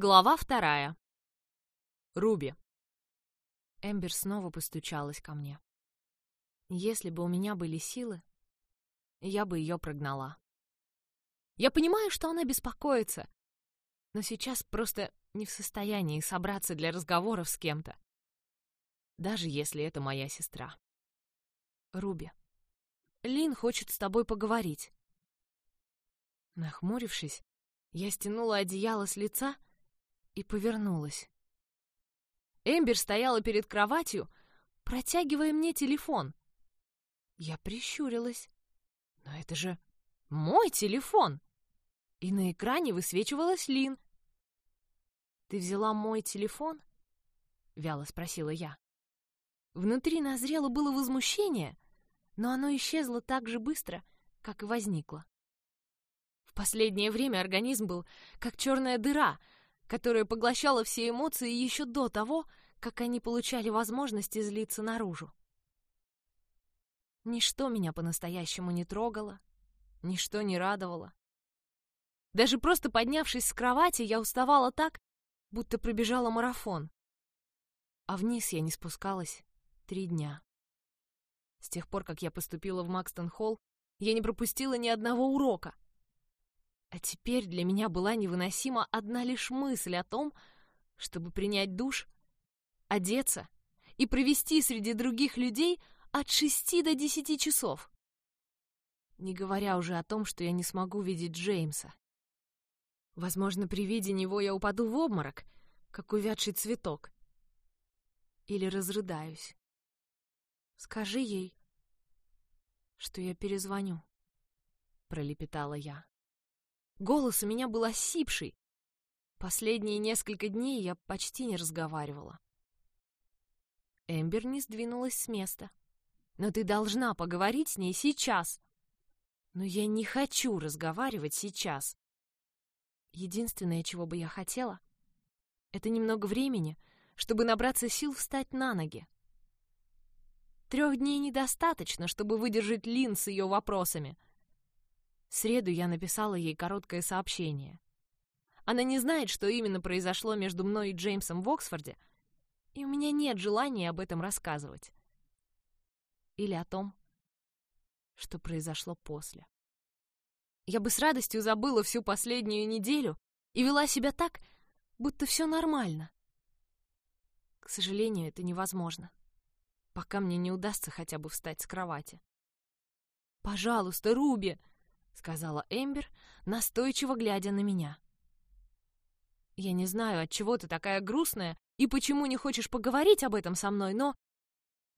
Глава вторая. Руби. Эмбер снова постучалась ко мне. Если бы у меня были силы, я бы ее прогнала. Я понимаю, что она беспокоится, но сейчас просто не в состоянии собраться для разговоров с кем-то. Даже если это моя сестра. Руби, Лин хочет с тобой поговорить. Нахмурившись, я стянула одеяло с лица и повернулась. Эмбер стояла перед кроватью, протягивая мне телефон. Я прищурилась. Но это же мой телефон! И на экране высвечивалась Лин. «Ты взяла мой телефон?» — вяло спросила я. Внутри назрело было возмущение, но оно исчезло так же быстро, как и возникло. В последнее время организм был как черная дыра, которая поглощала все эмоции еще до того, как они получали возможность излиться наружу. Ничто меня по-настоящему не трогало, ничто не радовало. Даже просто поднявшись с кровати, я уставала так, будто пробежала марафон. А вниз я не спускалась три дня. С тех пор, как я поступила в Макстон-Холл, я не пропустила ни одного урока. А теперь для меня была невыносима одна лишь мысль о том, чтобы принять душ, одеться и провести среди других людей от шести до десяти часов. Не говоря уже о том, что я не смогу видеть Джеймса. Возможно, при виде него я упаду в обморок, как увядший цветок. Или разрыдаюсь. Скажи ей, что я перезвоню, пролепетала я. Голос у меня был осипший. Последние несколько дней я почти не разговаривала. Эмбер не сдвинулась с места. Но ты должна поговорить с ней сейчас. Но я не хочу разговаривать сейчас. Единственное, чего бы я хотела, это немного времени, чтобы набраться сил встать на ноги. Трех дней недостаточно, чтобы выдержать Лин с ее вопросами. В среду я написала ей короткое сообщение. Она не знает, что именно произошло между мной и Джеймсом в Оксфорде, и у меня нет желания об этом рассказывать. Или о том, что произошло после. Я бы с радостью забыла всю последнюю неделю и вела себя так, будто все нормально. К сожалению, это невозможно, пока мне не удастся хотя бы встать с кровати. «Пожалуйста, Руби!» — сказала Эмбер, настойчиво глядя на меня. «Я не знаю, от чего ты такая грустная и почему не хочешь поговорить об этом со мной, но...»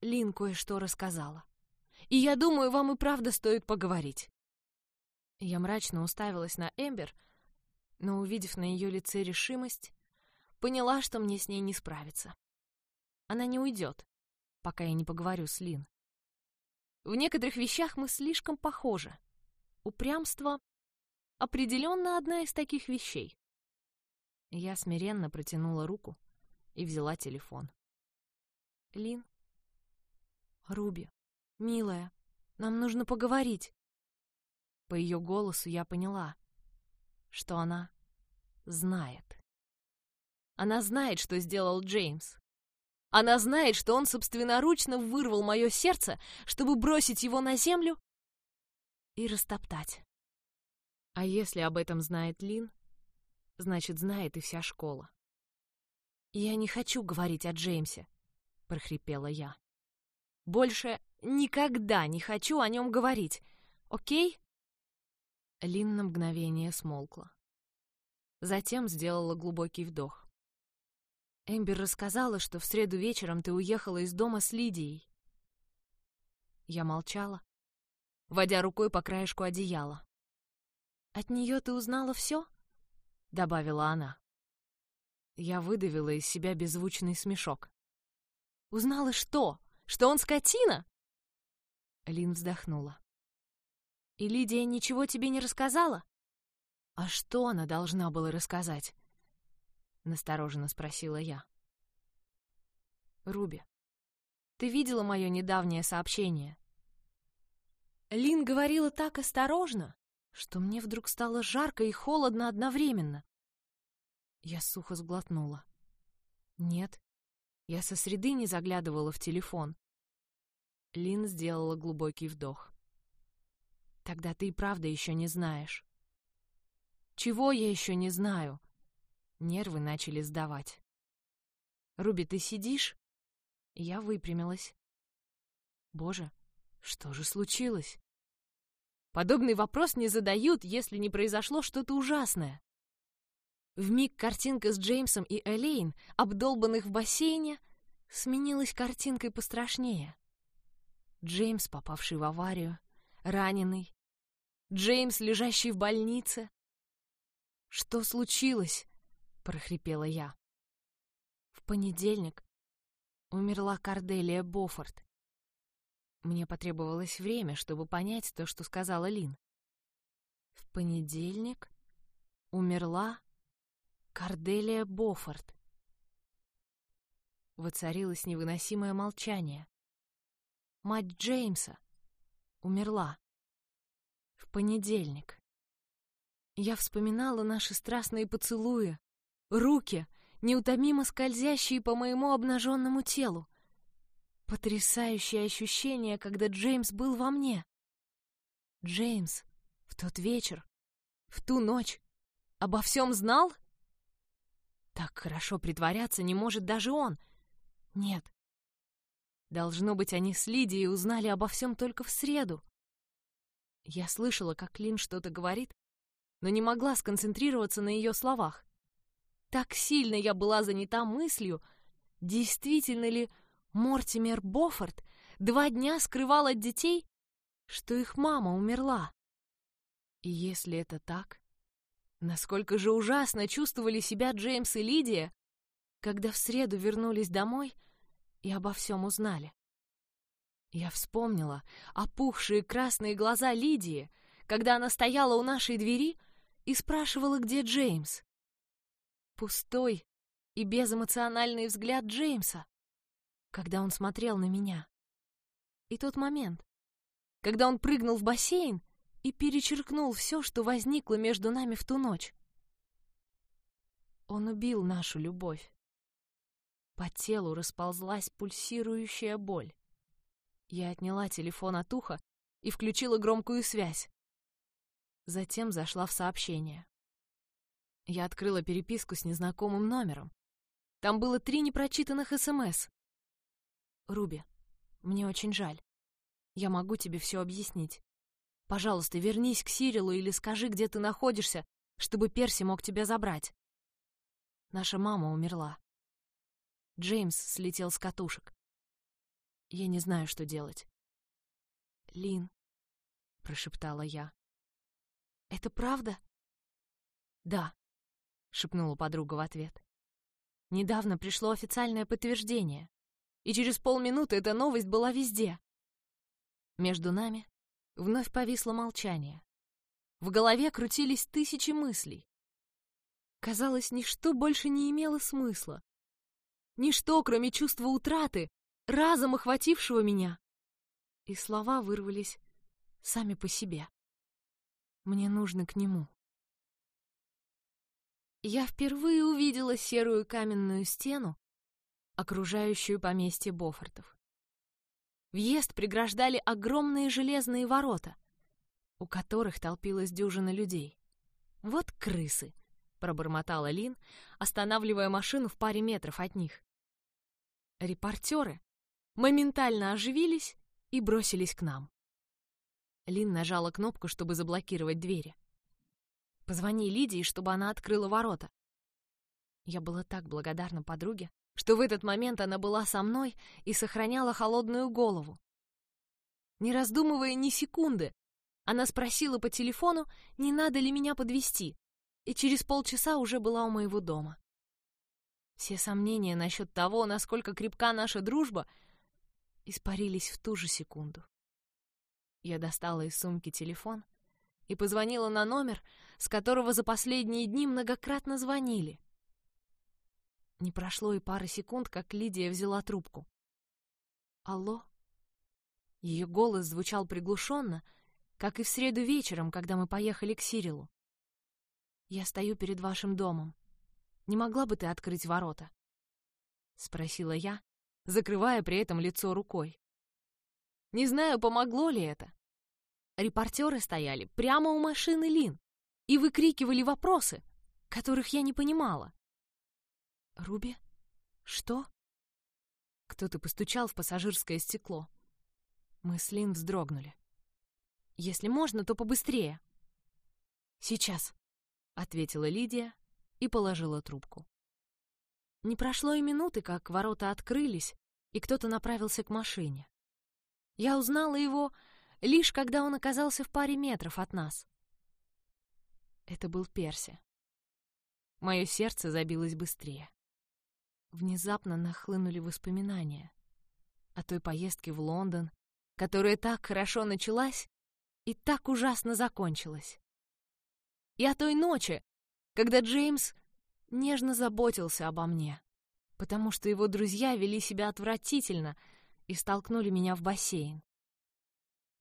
Лин кое-что рассказала. «И я думаю, вам и правда стоит поговорить. Я мрачно уставилась на Эмбер, но, увидев на ее лице решимость, поняла, что мне с ней не справиться. Она не уйдет, пока я не поговорю с Лин. В некоторых вещах мы слишком похожи. Упрямство — определенно одна из таких вещей. Я смиренно протянула руку и взяла телефон. Лин? Руби, милая, нам нужно поговорить. По ее голосу я поняла, что она знает. Она знает, что сделал Джеймс. Она знает, что он собственноручно вырвал мое сердце, чтобы бросить его на землю и растоптать. А если об этом знает Лин, значит, знает и вся школа. «Я не хочу говорить о Джеймсе», — прохрипела я. «Больше никогда не хочу о нем говорить, окей?» Лин на мгновение смолкла. Затем сделала глубокий вдох. Эмбер рассказала, что в среду вечером ты уехала из дома с Лидией. Я молчала, водя рукой по краешку одеяла. «От нее ты узнала все?» — добавила она. Я выдавила из себя беззвучный смешок. «Узнала что? Что он скотина?» Лин вздохнула. И Лидия ничего тебе не рассказала? А что она должна была рассказать? Настороженно спросила я. Руби, ты видела мое недавнее сообщение? Лин говорила так осторожно, что мне вдруг стало жарко и холодно одновременно. Я сухо сглотнула. Нет, я со среды не заглядывала в телефон. Лин сделала глубокий вдох. Тогда ты и правда еще не знаешь. Чего я еще не знаю? Нервы начали сдавать. Руби, ты сидишь? Я выпрямилась. Боже, что же случилось? Подобный вопрос не задают, если не произошло что-то ужасное. В миг картинка с Джеймсом и Элейн, обдолбанных в бассейне, сменилась картинкой пострашнее. Джеймс, попавший в аварию, раненый. Джеймс, лежащий в больнице. «Что случилось?» — прохрипела я. В понедельник умерла Карделия Боффорд. Мне потребовалось время, чтобы понять то, что сказала Лин. В понедельник умерла Карделия Боффорд. Воцарилось невыносимое молчание. Мать Джеймса умерла. В понедельник. Я вспоминала наши страстные поцелуи, руки, неутомимо скользящие по моему обнаженному телу. Потрясающее ощущение, когда Джеймс был во мне. Джеймс в тот вечер, в ту ночь, обо всем знал? Так хорошо притворяться не может даже он. Нет. Должно быть, они с Лидией узнали обо всем только в среду. Я слышала, как Лин что-то говорит, но не могла сконцентрироваться на ее словах. Так сильно я была занята мыслью, действительно ли Мортимер Боффорд два дня скрывал от детей, что их мама умерла. И если это так, насколько же ужасно чувствовали себя Джеймс и Лидия, когда в среду вернулись домой и обо всем узнали. Я вспомнила опухшие красные глаза Лидии, когда она стояла у нашей двери и спрашивала, где Джеймс. Пустой и безэмоциональный взгляд Джеймса, когда он смотрел на меня. И тот момент, когда он прыгнул в бассейн и перечеркнул все, что возникло между нами в ту ночь. Он убил нашу любовь. По телу расползлась пульсирующая боль. Я отняла телефон от уха и включила громкую связь. Затем зашла в сообщение. Я открыла переписку с незнакомым номером. Там было три непрочитанных СМС. «Руби, мне очень жаль. Я могу тебе все объяснить. Пожалуйста, вернись к Сирилу или скажи, где ты находишься, чтобы Перси мог тебя забрать. Наша мама умерла. Джеймс слетел с катушек. Я не знаю, что делать. «Лин», — прошептала я. «Это правда?» «Да», — шепнула подруга в ответ. «Недавно пришло официальное подтверждение, и через полминуты эта новость была везде». Между нами вновь повисло молчание. В голове крутились тысячи мыслей. Казалось, ничто больше не имело смысла. Ничто, кроме чувства утраты, разом охватившего меня. И слова вырвались сами по себе. Мне нужно к нему я впервые увидела серую каменную стену, окружающую поместье Бофортов. Въезд преграждали огромные железные ворота, у которых толпилась дюжина людей. «Вот крысы!» — пробормотала Лин, останавливая машину в паре метров от них. Репортеры моментально оживились и бросились к нам. Лин нажала кнопку, чтобы заблокировать двери. Позвони Лидии, чтобы она открыла ворота. Я была так благодарна подруге, что в этот момент она была со мной и сохраняла холодную голову. Не раздумывая ни секунды, она спросила по телефону, не надо ли меня подвести, и через полчаса уже была у моего дома. Все сомнения насчет того, насколько крепка наша дружба, испарились в ту же секунду. Я достала из сумки телефон и позвонила на номер, с которого за последние дни многократно звонили. Не прошло и пары секунд, как Лидия взяла трубку. «Алло?» Ее голос звучал приглушенно, как и в среду вечером, когда мы поехали к Сирилу. «Я стою перед вашим домом. Не могла бы ты открыть ворота?» — спросила я, закрывая при этом лицо рукой. Не знаю, помогло ли это. Репортеры стояли прямо у машины Лин и выкрикивали вопросы, которых я не понимала. «Руби? Что?» Кто-то постучал в пассажирское стекло. Мы с Лин вздрогнули. «Если можно, то побыстрее». «Сейчас», — ответила Лидия и положила трубку. Не прошло и минуты, как ворота открылись, и кто-то направился к машине. Я узнала его лишь когда он оказался в паре метров от нас. Это был Перси. Мое сердце забилось быстрее. Внезапно нахлынули воспоминания о той поездке в Лондон, которая так хорошо началась и так ужасно закончилась. И о той ночи, когда Джеймс нежно заботился обо мне, потому что его друзья вели себя отвратительно и столкнули меня в бассейн.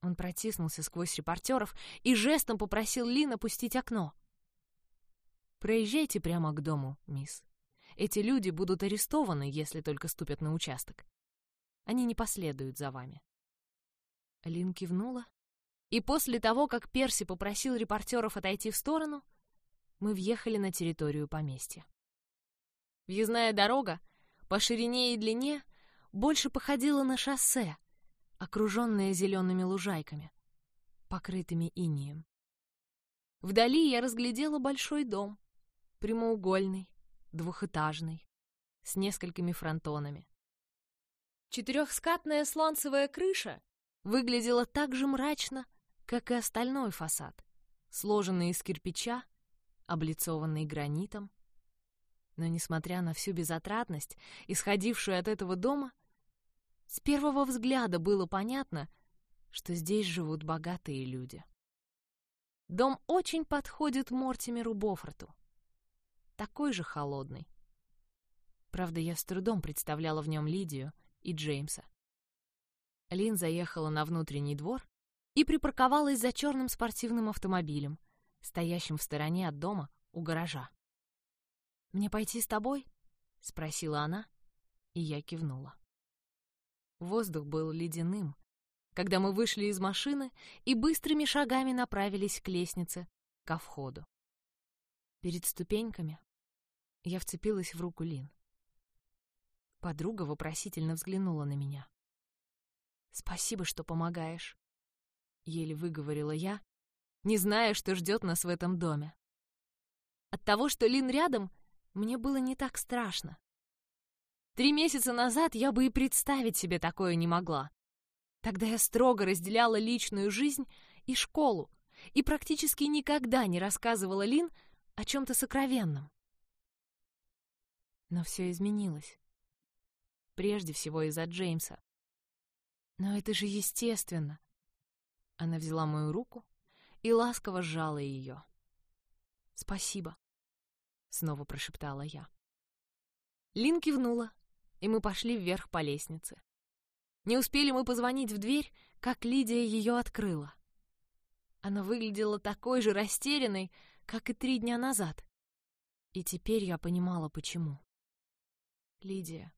Он протиснулся сквозь репортеров и жестом попросил Лин опустить окно. «Проезжайте прямо к дому, мисс. Эти люди будут арестованы, если только ступят на участок. Они не последуют за вами». Лин кивнула, и после того, как Перси попросил репортеров отойти в сторону, мы въехали на территорию поместья. Въездная дорога по ширине и длине больше походила на шоссе, окруженное зелеными лужайками, покрытыми инеем. Вдали я разглядела большой дом, прямоугольный, двухэтажный, с несколькими фронтонами. Четырехскатная сланцевая крыша выглядела так же мрачно, как и остальной фасад, сложенный из кирпича, облицованный гранитом. Но, несмотря на всю безотрадность, исходившую от этого дома, с первого взгляда было понятно, что здесь живут богатые люди. Дом очень подходит Мортимеру Бофорту. Такой же холодный. Правда, я с трудом представляла в нем Лидию и Джеймса. Лин заехала на внутренний двор и припарковалась за черным спортивным автомобилем, стоящим в стороне от дома у гаража. «Мне пойти с тобой?» — спросила она, и я кивнула. Воздух был ледяным, когда мы вышли из машины и быстрыми шагами направились к лестнице, ко входу. Перед ступеньками я вцепилась в руку Лин. Подруга вопросительно взглянула на меня. «Спасибо, что помогаешь», — еле выговорила я, не зная, что ждет нас в этом доме. От того, что Лин рядом, мне было не так страшно. Три месяца назад я бы и представить себе такое не могла. Тогда я строго разделяла личную жизнь и школу, и практически никогда не рассказывала Лин о чем-то сокровенном. Но все изменилось. Прежде всего из-за Джеймса. Но это же естественно. Она взяла мою руку и ласково сжала ее. «Спасибо», — снова прошептала я. Лин кивнула, и мы пошли вверх по лестнице. Не успели мы позвонить в дверь, как Лидия ее открыла. Она выглядела такой же растерянной, как и три дня назад. И теперь я понимала, почему. «Лидия,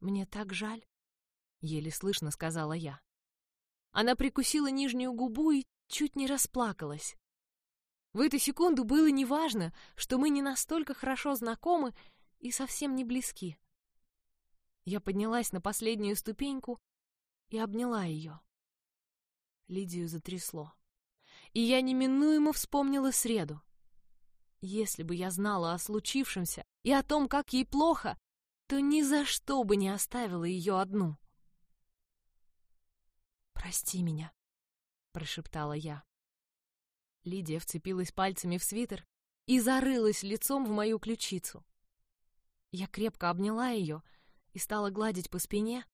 мне так жаль», — еле слышно сказала я. Она прикусила нижнюю губу и чуть не расплакалась. В эту секунду было неважно, что мы не настолько хорошо знакомы и совсем не близки. Я поднялась на последнюю ступеньку и обняла ее. Лидию затрясло. И я неминуемо вспомнила среду. Если бы я знала о случившемся и о том, как ей плохо, то ни за что бы не оставила ее одну. «Прости меня», — прошептала я. Лидия вцепилась пальцами в свитер и зарылась лицом в мою ключицу. Я крепко обняла ее и стала гладить по спине,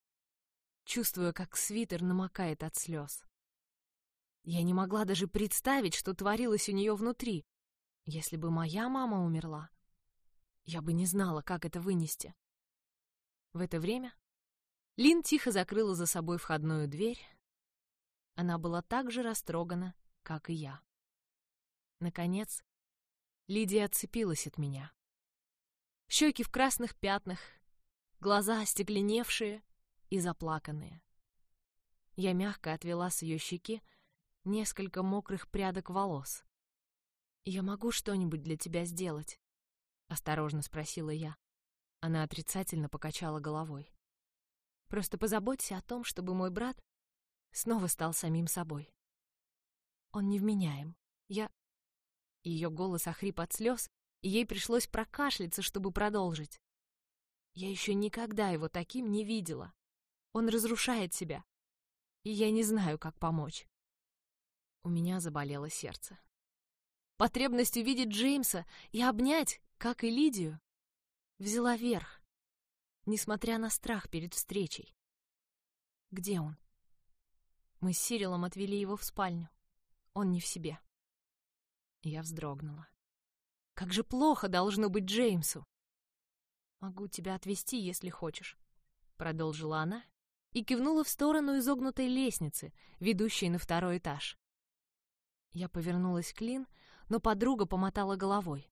чувствуя, как свитер намокает от слез. Я не могла даже представить, что творилось у нее внутри. Если бы моя мама умерла, я бы не знала, как это вынести. В это время Лин тихо закрыла за собой входную дверь. Она была так же растрогана, как и я. Наконец, Лидия отцепилась от меня. щеки в красных пятнах, глаза остекленевшие и заплаканные. Я мягко отвела с ее щеки несколько мокрых прядок волос. «Я могу что-нибудь для тебя сделать?» — осторожно спросила я. Она отрицательно покачала головой. «Просто позаботься о том, чтобы мой брат снова стал самим собой. Он невменяем. Я...» Ее голос охрип от слез, и ей пришлось прокашляться, чтобы продолжить. «Я еще никогда его таким не видела. Он разрушает себя, и я не знаю, как помочь». У меня заболело сердце. Потребность увидеть Джеймса и обнять, как и Лидию, взяла верх, несмотря на страх перед встречей. Где он? Мы с Сирилом отвели его в спальню. Он не в себе. Я вздрогнула. Как же плохо должно быть Джеймсу. Могу тебя отвезти, если хочешь, продолжила она и кивнула в сторону изогнутой лестницы, ведущей на второй этаж. Я повернулась к Лин, но подруга помотала головой.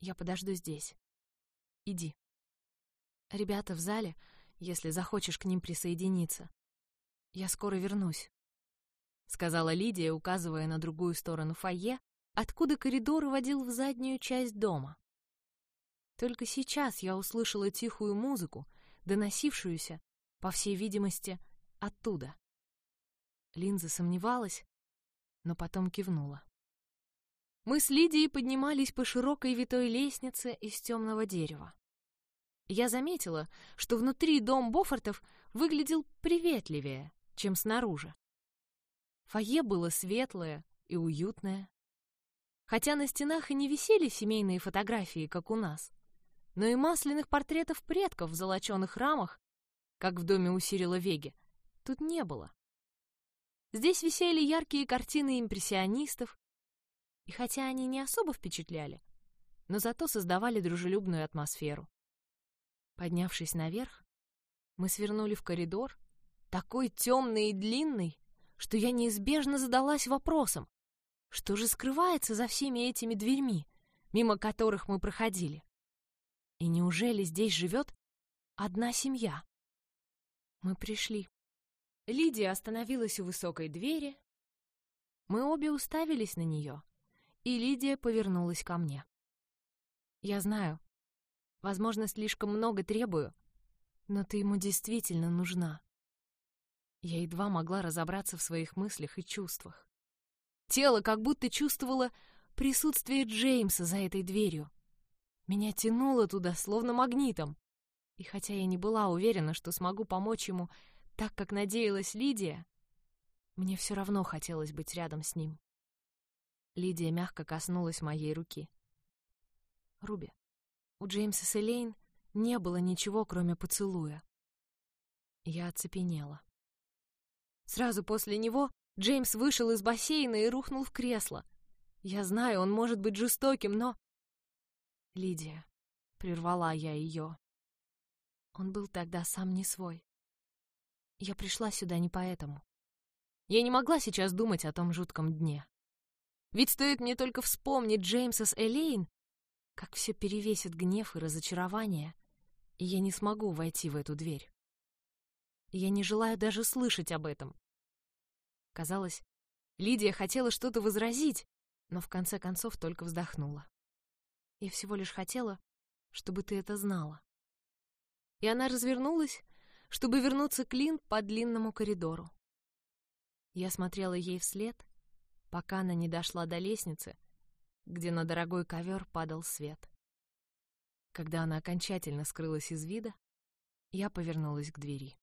«Я подожду здесь. Иди. Ребята в зале, если захочешь к ним присоединиться. Я скоро вернусь», — сказала Лидия, указывая на другую сторону фойе, откуда коридор водил в заднюю часть дома. Только сейчас я услышала тихую музыку, доносившуюся, по всей видимости, оттуда. Линза сомневалась, но потом кивнула. Мы с Лидией поднимались по широкой витой лестнице из темного дерева. Я заметила, что внутри дом Бофортов выглядел приветливее, чем снаружи. Фойе было светлое и уютное. Хотя на стенах и не висели семейные фотографии, как у нас, но и масляных портретов предков в золоченых рамах, как в доме у Сирила Веги, тут не было. Здесь висели яркие картины импрессионистов, и хотя они не особо впечатляли, но зато создавали дружелюбную атмосферу. Поднявшись наверх, мы свернули в коридор, такой темный и длинный, что я неизбежно задалась вопросом, что же скрывается за всеми этими дверьми, мимо которых мы проходили? И неужели здесь живет одна семья? Мы пришли. Лидия остановилась у высокой двери. Мы обе уставились на нее, и Лидия повернулась ко мне. «Я знаю, возможно, слишком много требую, но ты ему действительно нужна». Я едва могла разобраться в своих мыслях и чувствах. Тело как будто чувствовало присутствие Джеймса за этой дверью. Меня тянуло туда, словно магнитом. И хотя я не была уверена, что смогу помочь ему так, как надеялась Лидия, мне все равно хотелось быть рядом с ним. Лидия мягко коснулась моей руки. «Руби, у Джеймса с Элейн не было ничего, кроме поцелуя». Я оцепенела. Сразу после него Джеймс вышел из бассейна и рухнул в кресло. Я знаю, он может быть жестоким, но... Лидия, прервала я ее. Он был тогда сам не свой. Я пришла сюда не поэтому. Я не могла сейчас думать о том жутком дне. Ведь стоит мне только вспомнить Джеймса с Элейн, как все перевесит гнев и разочарование, и я не смогу войти в эту дверь. я не желаю даже слышать об этом. Казалось, Лидия хотела что-то возразить, но в конце концов только вздохнула. Я всего лишь хотела, чтобы ты это знала. И она развернулась чтобы вернуться к Лин по длинному коридору. Я смотрела ей вслед, пока она не дошла до лестницы, где на дорогой ковер падал свет. Когда она окончательно скрылась из вида, я повернулась к двери.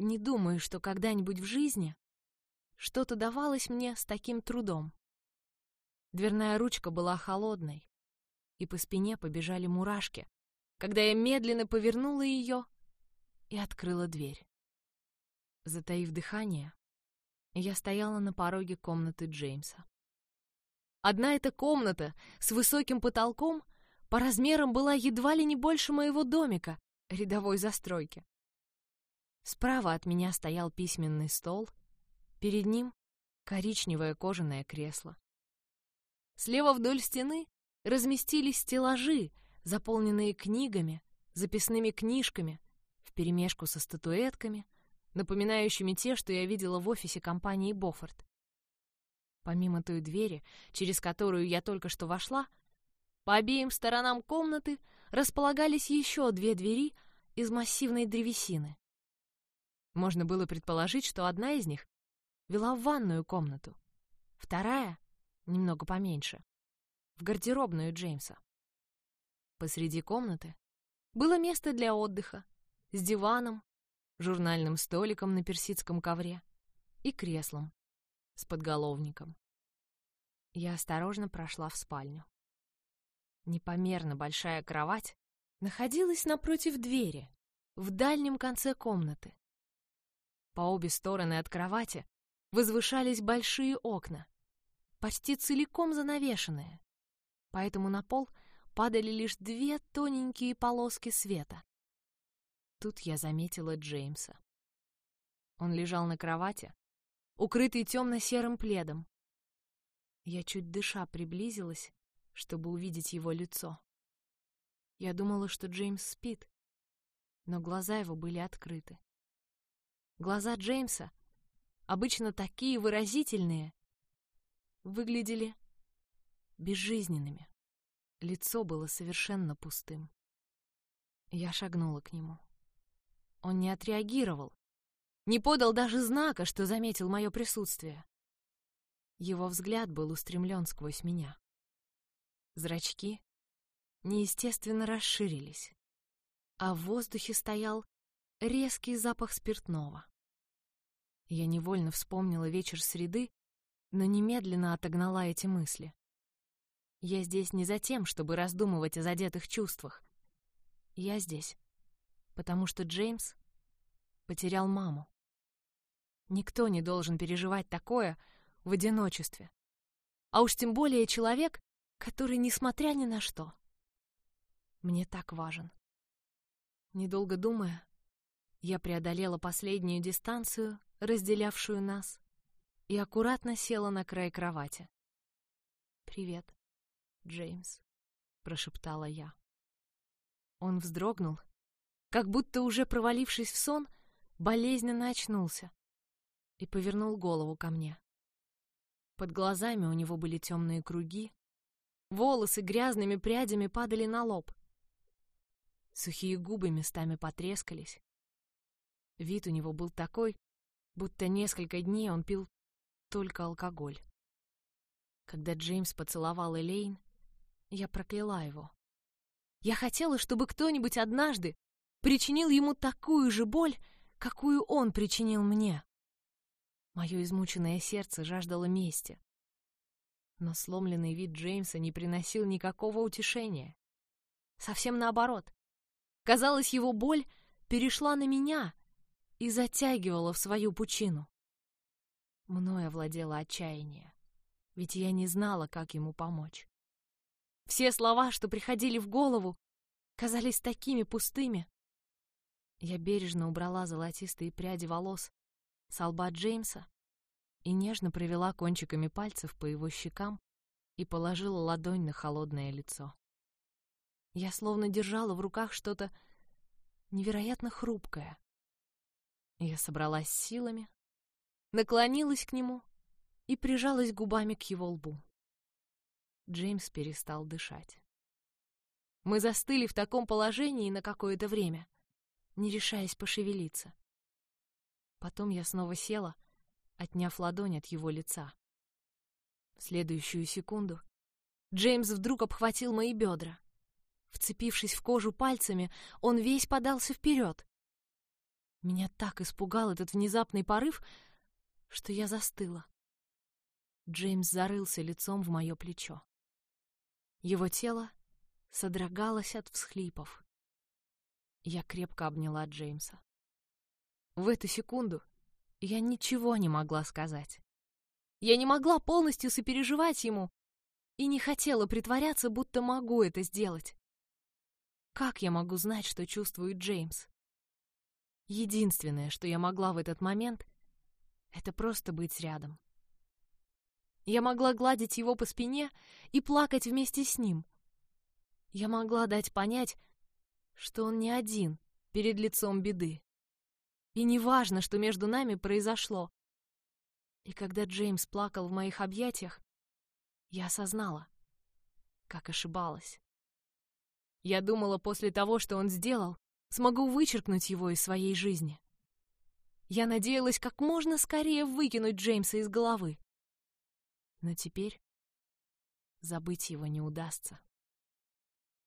Не думаю, что когда-нибудь в жизни что-то давалось мне с таким трудом. Дверная ручка была холодной, и по спине побежали мурашки, когда я медленно повернула ее и открыла дверь. Затаив дыхание, я стояла на пороге комнаты Джеймса. Одна эта комната с высоким потолком по размерам была едва ли не больше моего домика рядовой застройки. Справа от меня стоял письменный стол, перед ним коричневое кожаное кресло. Слева вдоль стены разместились стеллажи, заполненные книгами, записными книжками, вперемешку со статуэтками, напоминающими те, что я видела в офисе компании Боффорд. Помимо той двери, через которую я только что вошла, по обеим сторонам комнаты располагались еще две двери из массивной древесины. Можно было предположить, что одна из них вела в ванную комнату, вторая, немного поменьше, в гардеробную Джеймса. Посреди комнаты было место для отдыха с диваном, журнальным столиком на персидском ковре и креслом с подголовником. Я осторожно прошла в спальню. Непомерно большая кровать находилась напротив двери, в дальнем конце комнаты. По обе стороны от кровати возвышались большие окна, почти целиком занавешенные, поэтому на пол падали лишь две тоненькие полоски света. Тут я заметила Джеймса. Он лежал на кровати, укрытый темно-серым пледом. Я чуть дыша приблизилась, чтобы увидеть его лицо. Я думала, что Джеймс спит, но глаза его были открыты. Глаза Джеймса, обычно такие выразительные, выглядели безжизненными. Лицо было совершенно пустым. Я шагнула к нему. Он не отреагировал, не подал даже знака, что заметил мое присутствие. Его взгляд был устремлен сквозь меня. Зрачки неестественно расширились, а в воздухе стоял резкий запах спиртного. Я невольно вспомнила вечер среды, но немедленно отогнала эти мысли. Я здесь не за тем, чтобы раздумывать о задетых чувствах. Я здесь, потому что Джеймс потерял маму. Никто не должен переживать такое в одиночестве. А уж тем более человек, который, несмотря ни на что, мне так важен. Недолго думая, я преодолела последнюю дистанцию, разделявшую нас, и аккуратно села на край кровати. «Привет, Джеймс», — прошептала я. Он вздрогнул, как будто уже провалившись в сон, болезненно очнулся и повернул голову ко мне. Под глазами у него были темные круги, волосы грязными прядями падали на лоб. Сухие губы местами потрескались. Вид у него был такой, будто несколько дней он пил только алкоголь. Когда Джеймс поцеловал Элейн, я прокляла его. Я хотела, чтобы кто-нибудь однажды причинил ему такую же боль, какую он причинил мне. Мое измученное сердце жаждало мести. Но сломленный вид Джеймса не приносил никакого утешения. Совсем наоборот. Казалось, его боль перешла на меня и затягивала в свою пучину. Мною овладело отчаяние, ведь я не знала, как ему помочь. Все слова, что приходили в голову, казались такими пустыми. Я бережно убрала золотистые пряди волос с лба Джеймса и нежно провела кончиками пальцев по его щекам и положила ладонь на холодное лицо. Я словно держала в руках что-то невероятно хрупкое. Я собралась силами, наклонилась к нему и прижалась губами к его лбу. Джеймс перестал дышать. Мы застыли в таком положении на какое-то время, не решаясь пошевелиться. Потом я снова села, отняв ладонь от его лица. В следующую секунду Джеймс вдруг обхватил мои бедра. Вцепившись в кожу пальцами, он весь подался вперед. Меня так испугал этот внезапный порыв, что я застыла. Джеймс зарылся лицом в мое плечо. Его тело содрогалось от всхлипов. Я крепко обняла Джеймса. В эту секунду я ничего не могла сказать. Я не могла полностью сопереживать ему и не хотела притворяться, будто могу это сделать. Как я могу знать, что чувствует Джеймс? Единственное, что я могла в этот момент, это просто быть рядом. Я могла гладить его по спине и плакать вместе с ним. Я могла дать понять, что он не один перед лицом беды. И неважно, что между нами произошло. И когда Джеймс плакал в моих объятиях, я осознала, как ошибалась. Я думала, после того, что он сделал, смогу вычеркнуть его из своей жизни. Я надеялась как можно скорее выкинуть Джеймса из головы. Но теперь забыть его не удастся.